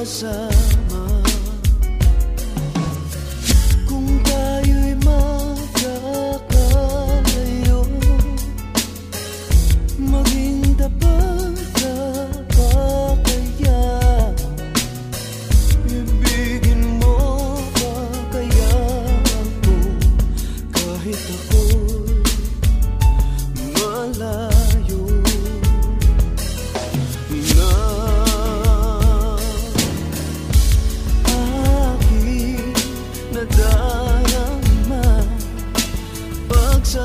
kasama. Kung tayo'y magkakalayo Maging dapat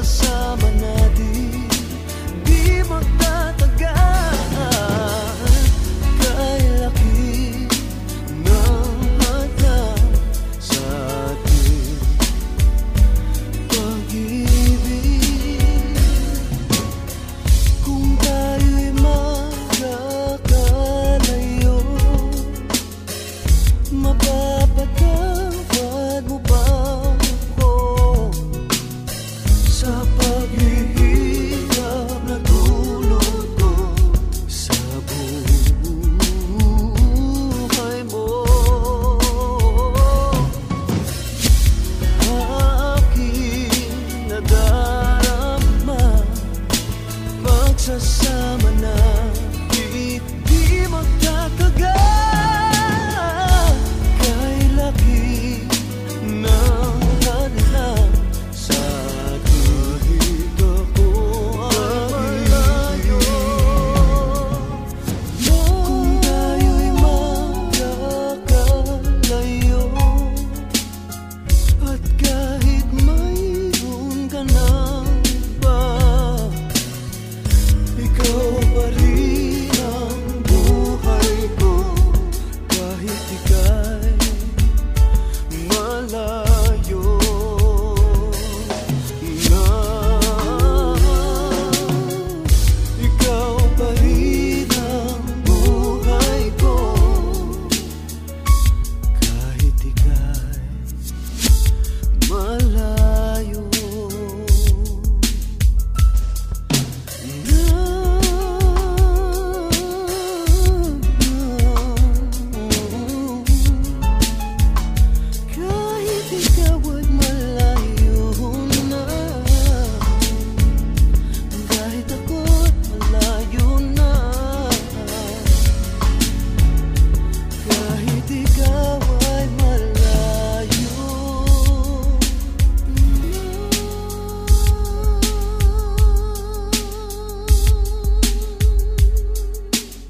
kasama natin Di magtatagal Kailaki ng mata sa ating pag-ibig Kung tayo'y magkakalayo Mapag magkasama na. Di, di magkasama